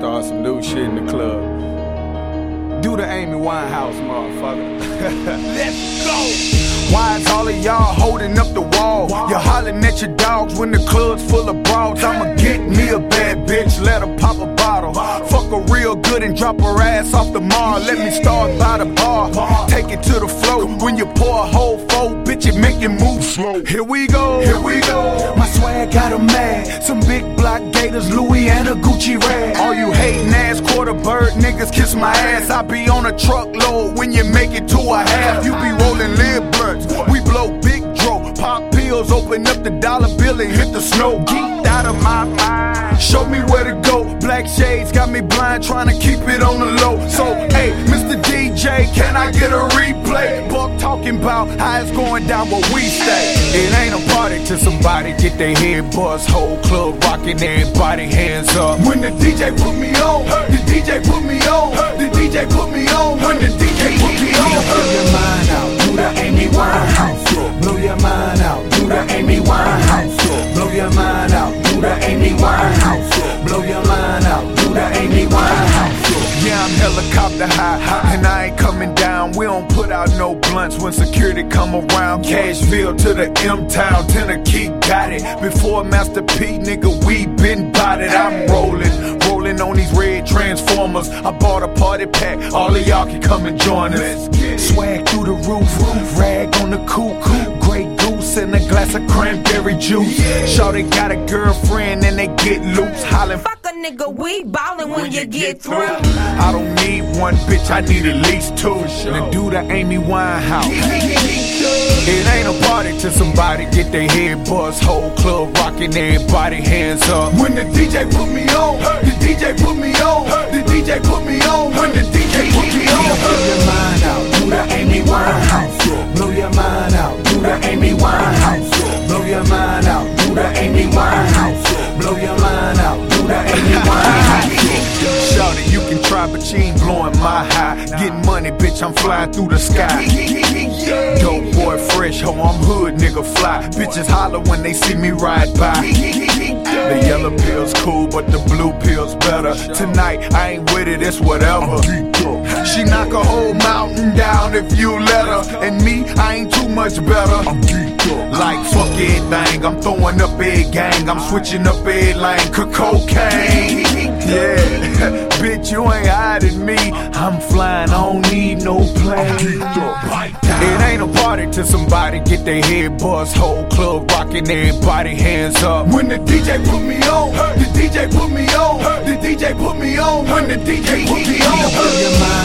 about some new shit in the club. Do the Amy Winehouse, motherfucker. Let's go! Why is all of y'all holding up the wall? You're hollering at your dogs when the club's full of broads. I'ma good and drop her ass off the mall. Let me start by the bar, take it to the flow. When you pour a whole four, bitch, it make you move slow. Here we go, here we go. My swag got 'em mad. Some big block gators, Louis and a Gucci rag. All you hating ass quarter bird niggas kiss my ass. I be on a truckload when you make it to a half. You be rolling lid blunts. We blow big dro, pop pills, open up the dollar bill and hit the snow. Geeked out of my mind. Show me where to go. Black shades got me blind, trying to keep it on the low. So, hey, Mr. DJ, can I get a replay? Buck talking about how it's going down where we stay. It ain't a party till somebody get their head buzz. Whole club rocking, everybody hands up. When the DJ put me on, the DJ put me on, the DJ put me on. When the DJ put me on, I'm helicopter high, and I ain't coming down. We don't put out no blunts when security come around. Cashville to the M Town, Tennessee got it. Before Master P, nigga, we been it. I'm rolling, rolling on these red transformers. I bought a party pack, all of y'all can come and join us. Swag through the roof, roof rag on the coupe, Grey goose and a glass of cranberry juice. Shawty got a girlfriend and they get loose, hollering. Fuck a nigga, we ballin' when, you get through. I don't need one bitch, I need at least two. Now do the Amy Winehouse. It ain't a party till somebody get their head buzz. Whole club rockin', everybody hands up. When the DJ put me on, the DJ put me on, the DJ put me on. When the bitch, I'm flying through the sky. Dope boy, fresh hoe, I'm hood, nigga, fly. Bitches holler when they see me ride by. The yellow pill's cool, but the blue pill's better. Tonight, I ain't with it, it's whatever. She knock a whole mountain down if you let her. And me, I ain't too much better. I'm geeked up. Like fuck everything, I'm throwing up a gang. I'm switching up a lane, cocaine. Yeah, bitch, you ain't hiding me. I'm flying, on don't It ain't a party till somebody get their head buzz. Whole club rocking, everybody hands up. When the DJ put me on, the DJ put me on, the DJ put me on. When the DJ put me on,